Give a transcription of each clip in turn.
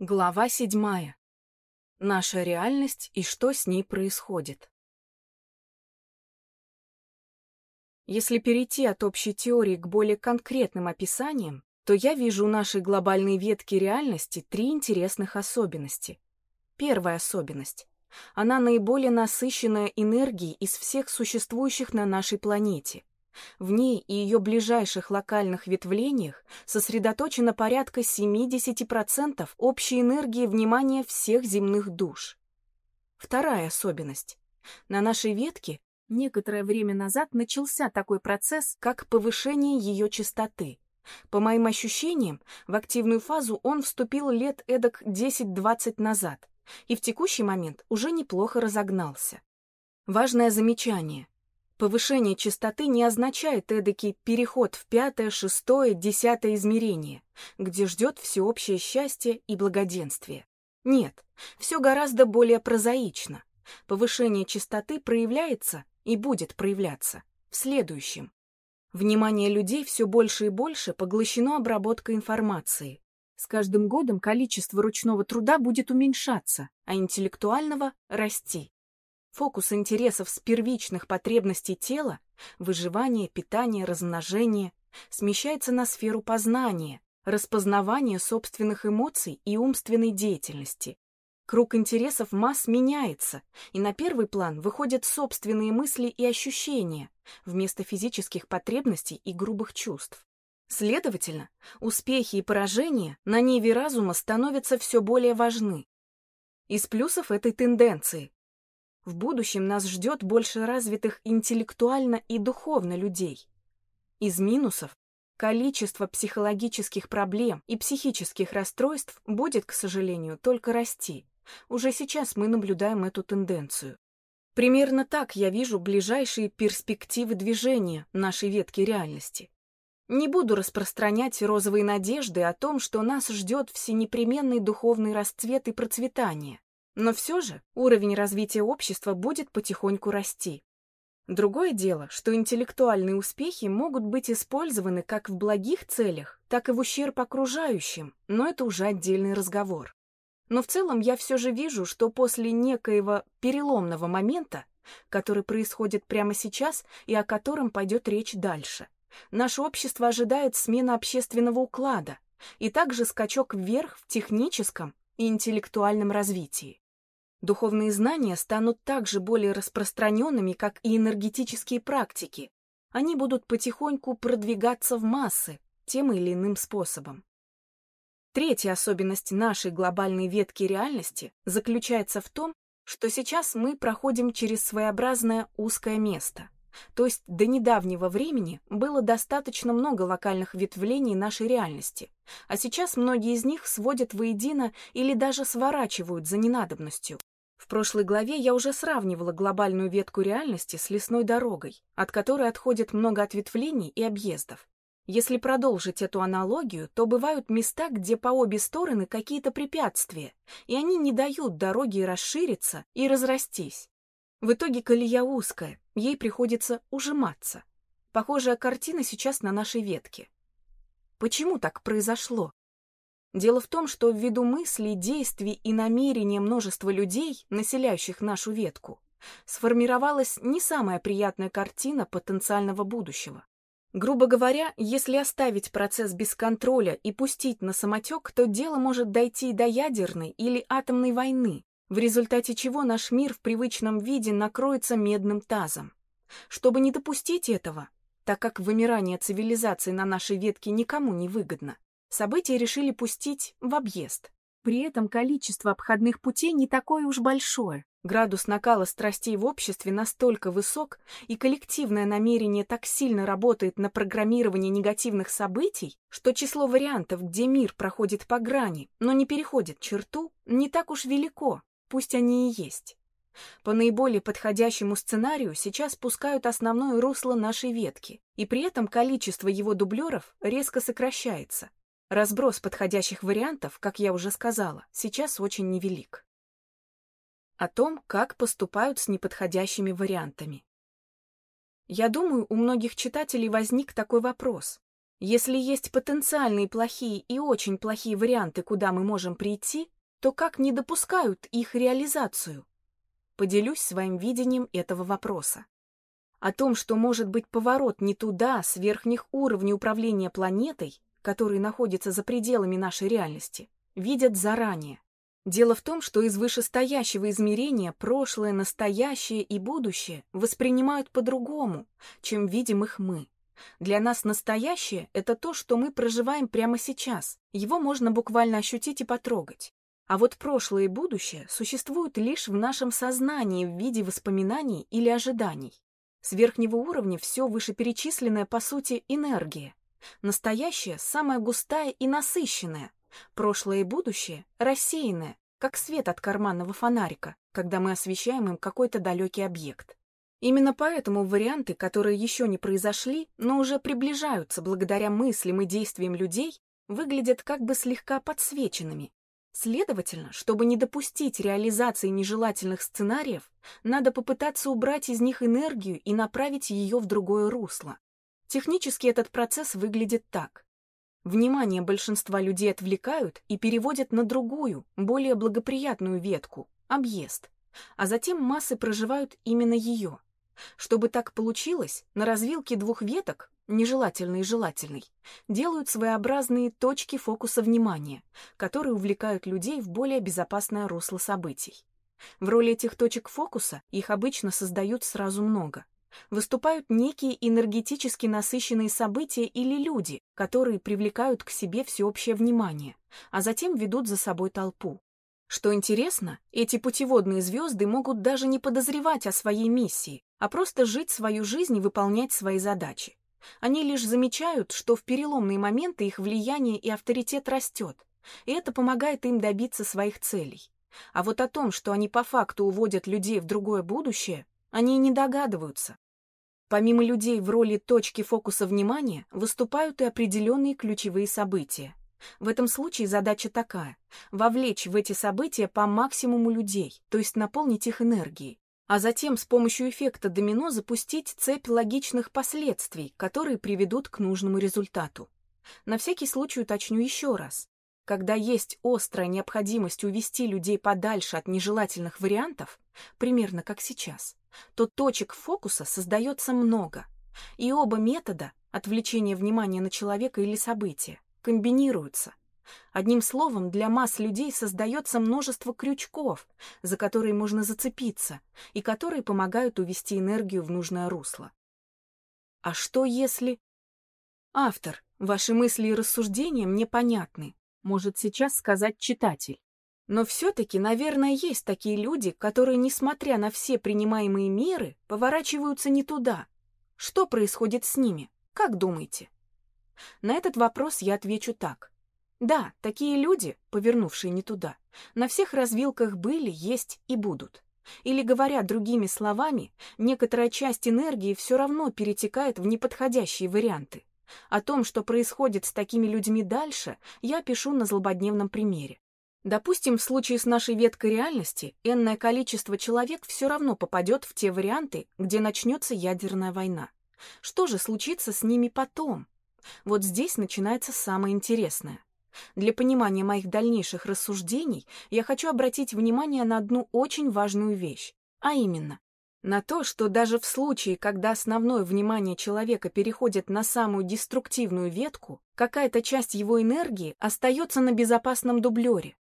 Глава седьмая. Наша реальность и что с ней происходит. Если перейти от общей теории к более конкретным описаниям, то я вижу у нашей глобальной ветки реальности три интересных особенности. Первая особенность. Она наиболее насыщенная энергией из всех существующих на нашей планете. В ней и ее ближайших локальных ветвлениях сосредоточено порядка 70% общей энергии внимания всех земных душ. Вторая особенность. На нашей ветке некоторое время назад начался такой процесс, как повышение ее частоты. По моим ощущениям, в активную фазу он вступил лет эдак 10-20 назад, и в текущий момент уже неплохо разогнался. Важное замечание. Повышение частоты не означает эдакий переход в пятое, шестое, десятое измерение, где ждет всеобщее счастье и благоденствие. Нет, все гораздо более прозаично. Повышение частоты проявляется и будет проявляться в следующем. Внимание людей все больше и больше поглощено обработкой информации. С каждым годом количество ручного труда будет уменьшаться, а интеллектуального – расти. Фокус интересов с первичных потребностей тела – выживание, питание, размножение – смещается на сферу познания, распознавания собственных эмоций и умственной деятельности. Круг интересов масс меняется, и на первый план выходят собственные мысли и ощущения вместо физических потребностей и грубых чувств. Следовательно, успехи и поражения на ниве разума становятся все более важны. Из плюсов этой тенденции в будущем нас ждет больше развитых интеллектуально и духовно людей. Из минусов количество психологических проблем и психических расстройств будет, к сожалению, только расти. Уже сейчас мы наблюдаем эту тенденцию. Примерно так я вижу ближайшие перспективы движения нашей ветки реальности. Не буду распространять розовые надежды о том, что нас ждет всенепременный духовный расцвет и процветание. Но все же уровень развития общества будет потихоньку расти. Другое дело, что интеллектуальные успехи могут быть использованы как в благих целях, так и в ущерб окружающим, но это уже отдельный разговор. Но в целом я все же вижу, что после некоего переломного момента, который происходит прямо сейчас и о котором пойдет речь дальше, наше общество ожидает смена общественного уклада и также скачок вверх в техническом и интеллектуальном развитии. Духовные знания станут также более распространенными, как и энергетические практики. Они будут потихоньку продвигаться в массы тем или иным способом. Третья особенность нашей глобальной ветки реальности заключается в том, что сейчас мы проходим через своеобразное узкое место. То есть до недавнего времени было достаточно много локальных ветвлений нашей реальности, а сейчас многие из них сводят воедино или даже сворачивают за ненадобностью. В прошлой главе я уже сравнивала глобальную ветку реальности с лесной дорогой, от которой отходит много ответвлений и объездов. Если продолжить эту аналогию, то бывают места, где по обе стороны какие-то препятствия, и они не дают дороге расшириться и разрастись. В итоге колея узкая, ей приходится ужиматься. Похожая картина сейчас на нашей ветке. Почему так произошло? Дело в том, что ввиду мыслей, действий и намерения множества людей, населяющих нашу ветку, сформировалась не самая приятная картина потенциального будущего. Грубо говоря, если оставить процесс без контроля и пустить на самотек, то дело может дойти до ядерной или атомной войны, в результате чего наш мир в привычном виде накроется медным тазом. Чтобы не допустить этого, так как вымирание цивилизации на нашей ветке никому не выгодно, События решили пустить в объезд. При этом количество обходных путей не такое уж большое. Градус накала страстей в обществе настолько высок, и коллективное намерение так сильно работает на программирование негативных событий, что число вариантов, где мир проходит по грани, но не переходит черту, не так уж велико, пусть они и есть. По наиболее подходящему сценарию сейчас пускают основное русло нашей ветки, и при этом количество его дублеров резко сокращается. Разброс подходящих вариантов, как я уже сказала, сейчас очень невелик. О том, как поступают с неподходящими вариантами. Я думаю, у многих читателей возник такой вопрос. Если есть потенциальные плохие и очень плохие варианты, куда мы можем прийти, то как не допускают их реализацию? Поделюсь своим видением этого вопроса. О том, что может быть поворот не туда, с верхних уровней управления планетой, который находится за пределами нашей реальности, видят заранее. Дело в том, что из вышестоящего измерения прошлое, настоящее и будущее воспринимают по-другому, чем видим их мы. Для нас настоящее — это то, что мы проживаем прямо сейчас. Его можно буквально ощутить и потрогать. А вот прошлое и будущее существуют лишь в нашем сознании в виде воспоминаний или ожиданий. С верхнего уровня все вышеперечисленное, по сути, энергия. Настоящее самое густая и насыщенное. Прошлое и будущее рассеянное, как свет от карманного фонарика, когда мы освещаем им какой-то далекий объект. Именно поэтому варианты, которые еще не произошли, но уже приближаются благодаря мыслям и действиям людей, выглядят как бы слегка подсвеченными. Следовательно, чтобы не допустить реализации нежелательных сценариев, надо попытаться убрать из них энергию и направить ее в другое русло. Технически этот процесс выглядит так. Внимание большинства людей отвлекают и переводят на другую, более благоприятную ветку – объезд, а затем массы проживают именно ее – чтобы так получилось, на развилке двух веток, нежелательной и желательной, делают своеобразные точки фокуса внимания, которые увлекают людей в более безопасное русло событий. В роли этих точек фокуса их обычно создают сразу много. Выступают некие энергетически насыщенные события или люди, которые привлекают к себе всеобщее внимание, а затем ведут за собой толпу. Что интересно, эти путеводные звезды могут даже не подозревать о своей миссии, а просто жить свою жизнь и выполнять свои задачи. Они лишь замечают, что в переломные моменты их влияние и авторитет растет, и это помогает им добиться своих целей. А вот о том, что они по факту уводят людей в другое будущее, они не догадываются. Помимо людей в роли точки фокуса внимания выступают и определенные ключевые события. В этом случае задача такая — вовлечь в эти события по максимуму людей, то есть наполнить их энергией, а затем с помощью эффекта домино запустить цепь логичных последствий, которые приведут к нужному результату. На всякий случай уточню еще раз. Когда есть острая необходимость увести людей подальше от нежелательных вариантов, примерно как сейчас, то точек фокуса создается много, и оба метода, отвлечения внимания на человека или события, комбинируются. Одним словом, для масс людей создается множество крючков, за которые можно зацепиться, и которые помогают увести энергию в нужное русло. А что если... Автор, ваши мысли и рассуждения мне понятны, может сейчас сказать читатель. Но все-таки, наверное, есть такие люди, которые, несмотря на все принимаемые меры, поворачиваются не туда. Что происходит с ними? Как думаете? На этот вопрос я отвечу так. Да, такие люди, повернувшие не туда, на всех развилках были, есть и будут. Или, говоря другими словами, некоторая часть энергии все равно перетекает в неподходящие варианты. О том, что происходит с такими людьми дальше, я пишу на злободневном примере. Допустим, в случае с нашей веткой реальности, энное количество человек все равно попадет в те варианты, где начнется ядерная война. Что же случится с ними потом? Вот здесь начинается самое интересное. Для понимания моих дальнейших рассуждений я хочу обратить внимание на одну очень важную вещь, а именно на то, что даже в случае, когда основное внимание человека переходит на самую деструктивную ветку, какая-то часть его энергии остается на безопасном дублере.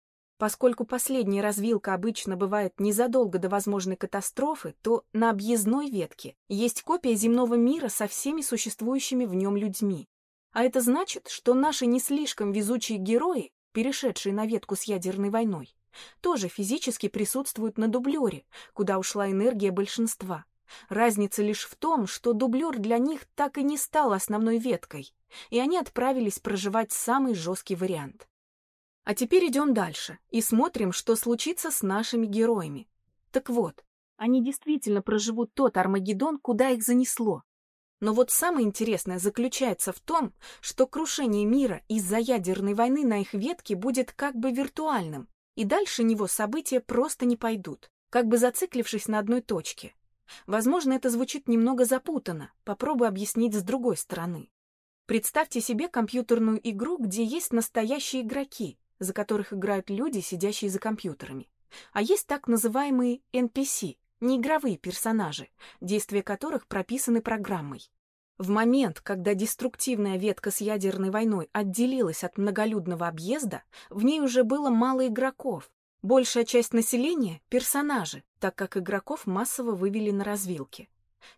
Поскольку последняя развилка обычно бывает незадолго до возможной катастрофы, то на объездной ветке есть копия земного мира со всеми существующими в нем людьми. А это значит, что наши не слишком везучие герои, перешедшие на ветку с ядерной войной, тоже физически присутствуют на дублере, куда ушла энергия большинства. Разница лишь в том, что дублер для них так и не стал основной веткой, и они отправились проживать самый жесткий вариант. А теперь идем дальше и смотрим, что случится с нашими героями. Так вот, они действительно проживут тот Армагеддон, куда их занесло, но вот самое интересное заключается в том, что крушение мира из-за ядерной войны на их ветке будет как бы виртуальным, и дальше него события просто не пойдут, как бы зациклившись на одной точке. Возможно, это звучит немного запутанно, попробую объяснить с другой стороны. Представьте себе компьютерную игру, где есть настоящие игроки, за которых играют люди, сидящие за компьютерами. А есть так называемые NPC, неигровые персонажи, действия которых прописаны программой. В момент, когда деструктивная ветка с ядерной войной отделилась от многолюдного объезда, в ней уже было мало игроков. Большая часть населения — персонажи, так как игроков массово вывели на развилки.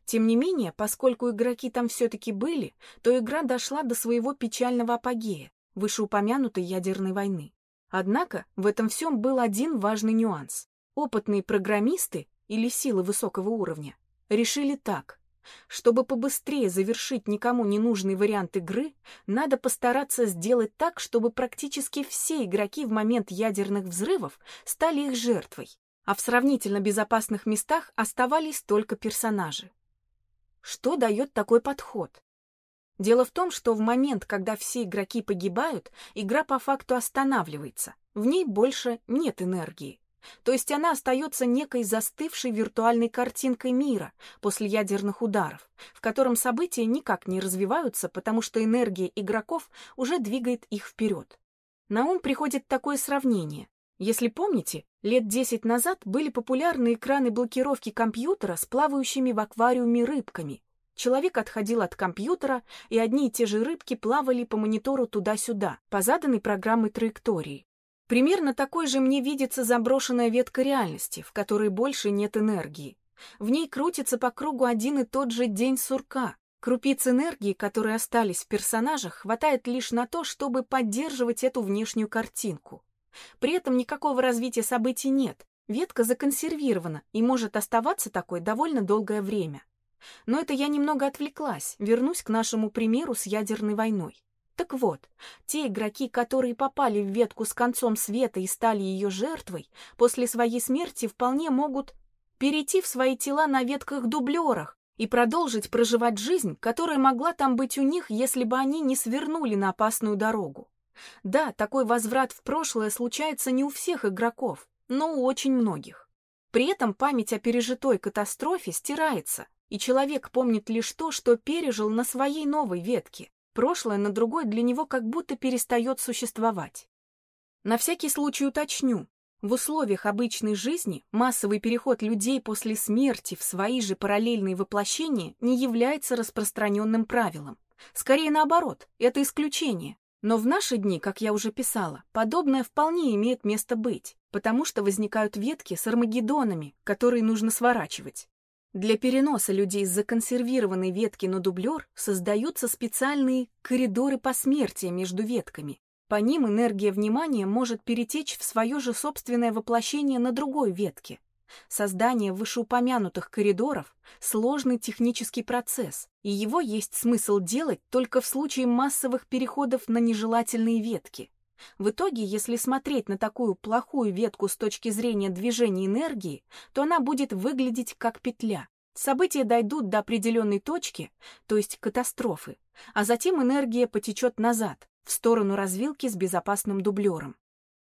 Тем не менее, поскольку игроки там все-таки были, то игра дошла до своего печального апогея, вышеупомянутой ядерной войны. Однако в этом всем был один важный нюанс. Опытные программисты или силы высокого уровня решили так. Чтобы побыстрее завершить никому не нужный вариант игры, надо постараться сделать так, чтобы практически все игроки в момент ядерных взрывов стали их жертвой, а в сравнительно безопасных местах оставались только персонажи. Что дает такой подход? Дело в том, что в момент, когда все игроки погибают, игра по факту останавливается. В ней больше нет энергии. То есть она остается некой застывшей виртуальной картинкой мира после ядерных ударов, в котором события никак не развиваются, потому что энергия игроков уже двигает их вперед. На ум приходит такое сравнение. Если помните, лет 10 назад были популярны экраны блокировки компьютера с плавающими в аквариуме рыбками. Человек отходил от компьютера, и одни и те же рыбки плавали по монитору туда-сюда, по заданной программой траектории. Примерно такой же мне видится заброшенная ветка реальности, в которой больше нет энергии. В ней крутится по кругу один и тот же день сурка. Крупиц энергии, которые остались в персонажах, хватает лишь на то, чтобы поддерживать эту внешнюю картинку. При этом никакого развития событий нет. Ветка законсервирована и может оставаться такой довольно долгое время. Но это я немного отвлеклась, вернусь к нашему примеру с ядерной войной. Так вот, те игроки, которые попали в ветку с концом света и стали ее жертвой, после своей смерти вполне могут перейти в свои тела на ветках-дублерах и продолжить проживать жизнь, которая могла там быть у них, если бы они не свернули на опасную дорогу. Да, такой возврат в прошлое случается не у всех игроков, но у очень многих. При этом память о пережитой катастрофе стирается, и человек помнит лишь то, что пережил на своей новой ветке. Прошлое на другой для него как будто перестает существовать. На всякий случай уточню. В условиях обычной жизни массовый переход людей после смерти в свои же параллельные воплощения не является распространенным правилом. Скорее наоборот, это исключение. Но в наши дни, как я уже писала, подобное вполне имеет место быть, потому что возникают ветки с армагеддонами, которые нужно сворачивать. Для переноса людей с законсервированной ветки на дублер создаются специальные коридоры посмертия между ветками. По ним энергия внимания может перетечь в свое же собственное воплощение на другой ветке. Создание вышеупомянутых коридоров – сложный технический процесс, и его есть смысл делать только в случае массовых переходов на нежелательные ветки. В итоге, если смотреть на такую плохую ветку с точки зрения движения энергии, то она будет выглядеть как петля. События дойдут до определенной точки, то есть катастрофы, а затем энергия потечет назад, в сторону развилки с безопасным дублером.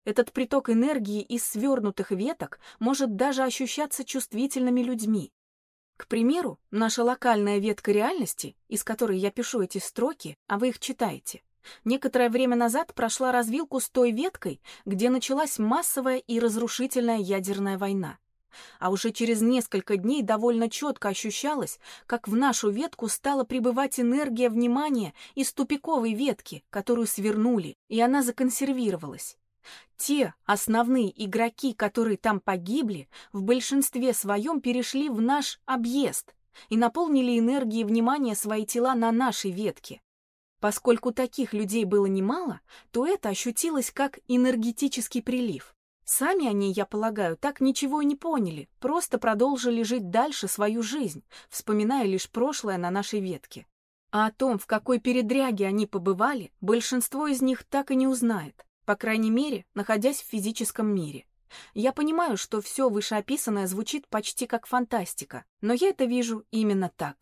Этот приток энергии из свернутых веток может даже ощущаться чувствительными людьми. К примеру, наша локальная ветка реальности, из которой я пишу эти строки, а вы их читаете, некоторое время назад прошла развилку с той веткой, где началась массовая и разрушительная ядерная война. А уже через несколько дней довольно четко ощущалось, как в нашу ветку стала прибывать энергия внимания из тупиковой ветки, которую свернули, и она законсервировалась. Те основные игроки, которые там погибли, в большинстве своем перешли в наш объезд и наполнили энергией внимания свои тела на нашей ветке. Поскольку таких людей было немало, то это ощутилось как энергетический прилив. Сами они, я полагаю, так ничего и не поняли, просто продолжили жить дальше свою жизнь, вспоминая лишь прошлое на нашей ветке. А о том, в какой передряге они побывали, большинство из них так и не узнает. По крайней мере, находясь в физическом мире. Я понимаю, что все вышеописанное звучит почти как фантастика, но я это вижу именно так.